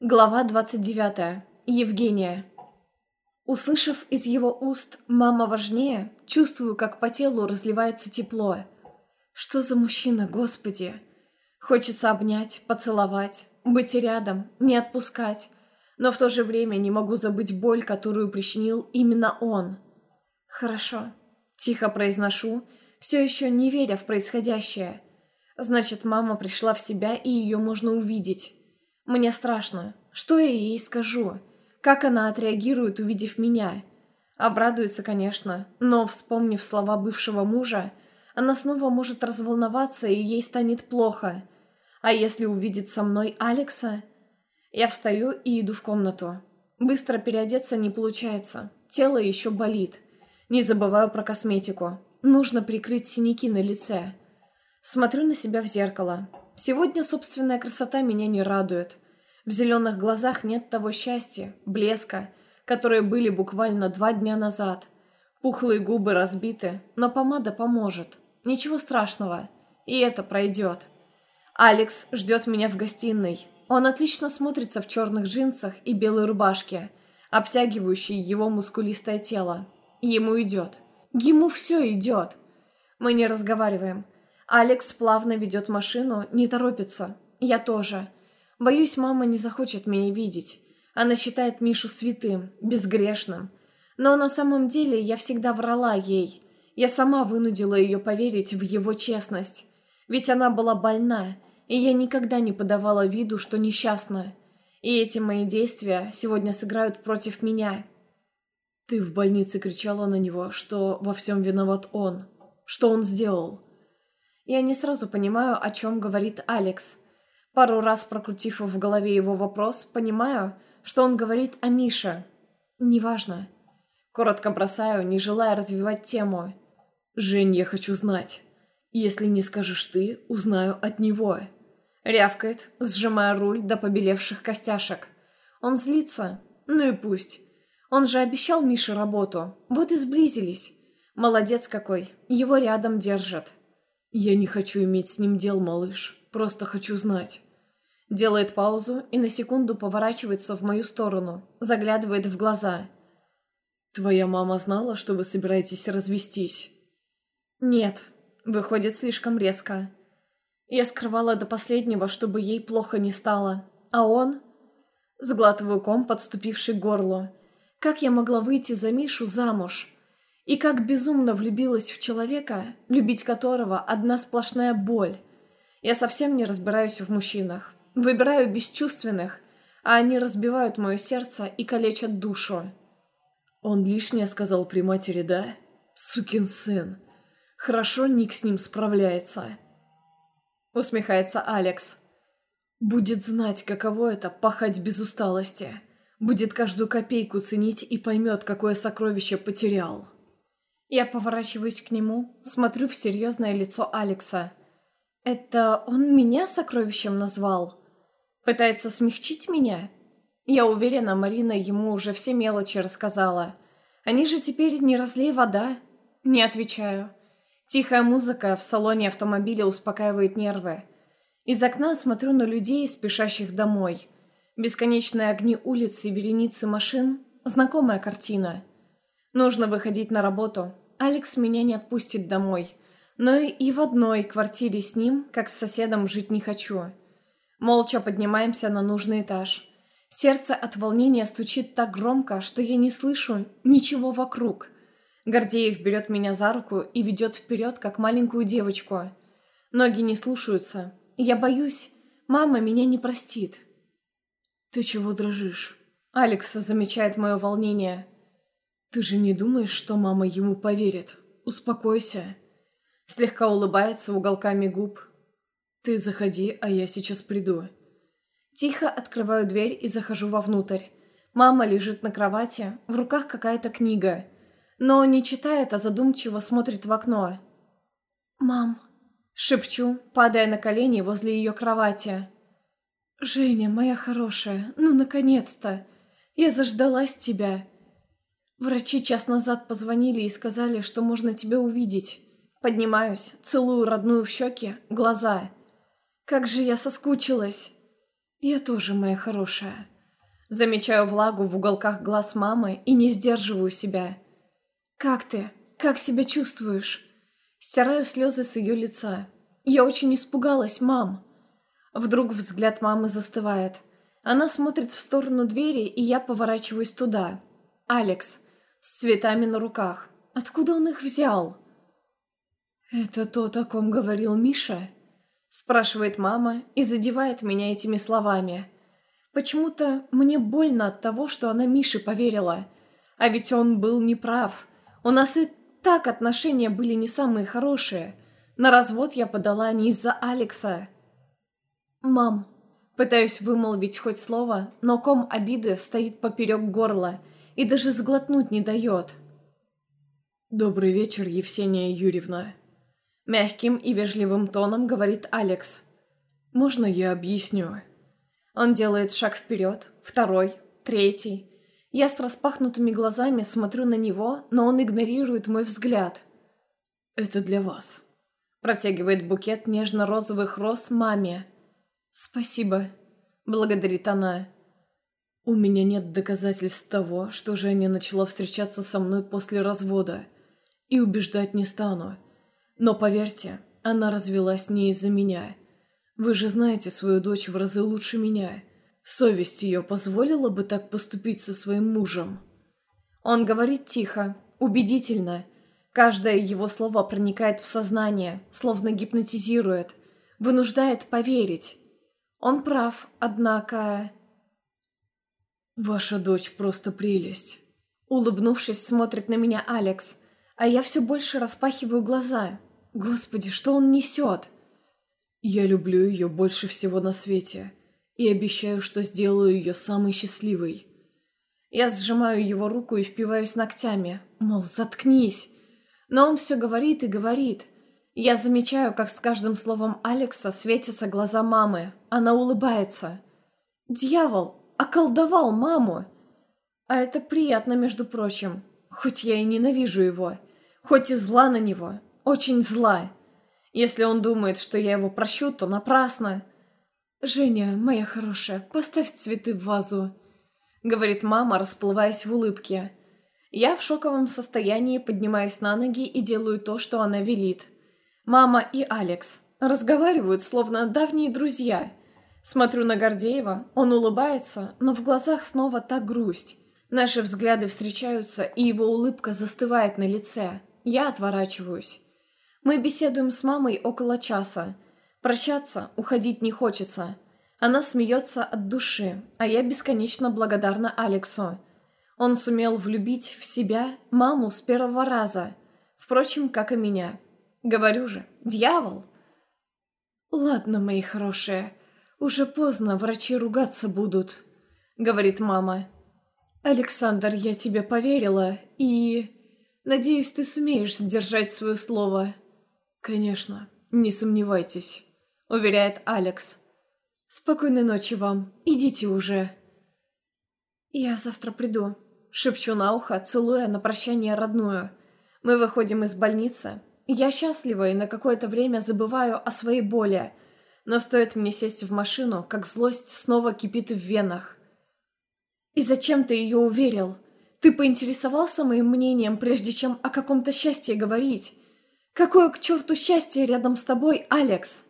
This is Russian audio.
Глава 29. Евгения. Услышав из его уст «мама важнее», чувствую, как по телу разливается тепло. Что за мужчина, господи? Хочется обнять, поцеловать, быть рядом, не отпускать. Но в то же время не могу забыть боль, которую причинил именно он. «Хорошо», – тихо произношу, все еще не веря в происходящее. Значит, мама пришла в себя, и ее можно увидеть. Мне страшно. Что я ей скажу? Как она отреагирует, увидев меня? Обрадуется, конечно, но, вспомнив слова бывшего мужа, она снова может разволноваться, и ей станет плохо. А если увидит со мной Алекса? Я встаю и иду в комнату. Быстро переодеться не получается. Тело еще болит. Не забываю про косметику. Нужно прикрыть синяки на лице. Смотрю на себя в зеркало. Сегодня собственная красота меня не радует. В зеленых глазах нет того счастья, блеска, которые были буквально два дня назад. Пухлые губы разбиты, но помада поможет. Ничего страшного. И это пройдет. Алекс ждет меня в гостиной. Он отлично смотрится в черных джинсах и белой рубашке, обтягивающей его мускулистое тело. Ему идет. Ему все идет. Мы не разговариваем. Алекс плавно ведет машину, не торопится. Я тоже. Боюсь, мама не захочет меня видеть. Она считает Мишу святым, безгрешным. Но на самом деле я всегда врала ей. Я сама вынудила ее поверить в его честность. Ведь она была больна, и я никогда не подавала виду, что несчастна. И эти мои действия сегодня сыграют против меня. Ты в больнице кричала на него, что во всем виноват он. Что он сделал? Я не сразу понимаю, о чем говорит Алекс. Пару раз прокрутив в голове его вопрос, понимаю, что он говорит о Мише. Неважно. Коротко бросаю, не желая развивать тему. «Жень, я хочу знать. Если не скажешь ты, узнаю от него». Рявкает, сжимая руль до побелевших костяшек. Он злится. Ну и пусть. Он же обещал Мише работу. Вот и сблизились. Молодец какой. Его рядом держат. «Я не хочу иметь с ним дел, малыш. Просто хочу знать». Делает паузу и на секунду поворачивается в мою сторону, заглядывает в глаза. «Твоя мама знала, что вы собираетесь развестись?» «Нет», выходит слишком резко. Я скрывала до последнего, чтобы ей плохо не стало. А он... Сглатываю ком, подступивший к горлу. Как я могла выйти за Мишу замуж? И как безумно влюбилась в человека, любить которого одна сплошная боль. Я совсем не разбираюсь в мужчинах. Выбираю бесчувственных, а они разбивают мое сердце и калечат душу. Он лишнее сказал при матери, да? Сукин сын. Хорошо Ник с ним справляется. Усмехается Алекс. Будет знать, каково это пахать без усталости. Будет каждую копейку ценить и поймет, какое сокровище потерял. Я поворачиваюсь к нему, смотрю в серьезное лицо Алекса. «Это он меня сокровищем назвал? Пытается смягчить меня?» Я уверена, Марина ему уже все мелочи рассказала. Они же теперь не разлей вода. Не отвечаю. Тихая музыка в салоне автомобиля успокаивает нервы. Из окна смотрю на людей, спешащих домой. Бесконечные огни улиц и вереницы машин – знакомая картина – Нужно выходить на работу. Алекс меня не отпустит домой. Но и в одной квартире с ним, как с соседом, жить не хочу. Молча поднимаемся на нужный этаж. Сердце от волнения стучит так громко, что я не слышу ничего вокруг. Гордеев берет меня за руку и ведет вперед, как маленькую девочку. Ноги не слушаются. Я боюсь. Мама меня не простит. «Ты чего дрожишь?» Алекс замечает мое волнение. «Ты же не думаешь, что мама ему поверит? Успокойся». Слегка улыбается уголками губ. «Ты заходи, а я сейчас приду». Тихо открываю дверь и захожу вовнутрь. Мама лежит на кровати, в руках какая-то книга. Но не читает, а задумчиво смотрит в окно. «Мам», — шепчу, падая на колени возле ее кровати. «Женя, моя хорошая, ну наконец-то! Я заждалась тебя!» Врачи час назад позвонили и сказали, что можно тебя увидеть. Поднимаюсь, целую родную в щеки, глаза. Как же я соскучилась. Я тоже, моя хорошая. Замечаю влагу в уголках глаз мамы и не сдерживаю себя. Как ты? Как себя чувствуешь? Стираю слезы с ее лица. Я очень испугалась, мам. Вдруг взгляд мамы застывает. Она смотрит в сторону двери, и я поворачиваюсь туда. Алекс. С цветами на руках. Откуда он их взял? «Это то, о ком говорил Миша?» Спрашивает мама и задевает меня этими словами. Почему-то мне больно от того, что она Мише поверила. А ведь он был неправ. У нас и так отношения были не самые хорошие. На развод я подала не из-за Алекса. «Мам, Пытаюсь вымолвить хоть слово, но ком обиды стоит поперек горла и даже сглотнуть не дает. «Добрый вечер, Евсения Юрьевна», — мягким и вежливым тоном говорит Алекс. «Можно я объясню?» Он делает шаг вперед, второй, третий. Я с распахнутыми глазами смотрю на него, но он игнорирует мой взгляд. «Это для вас», — протягивает букет нежно-розовых роз маме. «Спасибо», — благодарит она. «У меня нет доказательств того, что Женя начала встречаться со мной после развода, и убеждать не стану. Но поверьте, она развелась не из-за меня. Вы же знаете свою дочь в разы лучше меня. Совесть ее позволила бы так поступить со своим мужем». Он говорит тихо, убедительно. Каждое его слово проникает в сознание, словно гипнотизирует, вынуждает поверить. Он прав, однако... «Ваша дочь просто прелесть», — улыбнувшись, смотрит на меня Алекс, а я все больше распахиваю глаза. Господи, что он несет? «Я люблю ее больше всего на свете и обещаю, что сделаю ее самой счастливой». Я сжимаю его руку и впиваюсь ногтями, мол, заткнись. Но он все говорит и говорит — я замечаю, как с каждым словом Алекса светятся глаза мамы. Она улыбается. Дьявол околдовал маму. А это приятно, между прочим. Хоть я и ненавижу его. Хоть и зла на него. Очень зла. Если он думает, что я его прощу, то напрасно. «Женя, моя хорошая, поставь цветы в вазу», — говорит мама, расплываясь в улыбке. Я в шоковом состоянии поднимаюсь на ноги и делаю то, что она велит. Мама и Алекс разговаривают, словно давние друзья. Смотрю на Гордеева, он улыбается, но в глазах снова та грусть. Наши взгляды встречаются, и его улыбка застывает на лице. Я отворачиваюсь. Мы беседуем с мамой около часа. Прощаться, уходить не хочется. Она смеется от души, а я бесконечно благодарна Алексу. Он сумел влюбить в себя маму с первого раза. Впрочем, как и меня. Говорю же, дьявол. Ладно, мои хорошие, уже поздно, врачи ругаться будут, говорит мама. Александр, я тебе поверила, и... Надеюсь, ты сумеешь сдержать свое слово. Конечно, не сомневайтесь, уверяет Алекс. Спокойной ночи вам, идите уже. Я завтра приду, шепчу на ухо, целуя на прощание родную. Мы выходим из больницы, я счастлива и на какое-то время забываю о своей боли, но стоит мне сесть в машину, как злость снова кипит в венах. «И зачем ты ее уверил? Ты поинтересовался моим мнением, прежде чем о каком-то счастье говорить? Какое к черту счастье рядом с тобой, Алекс?»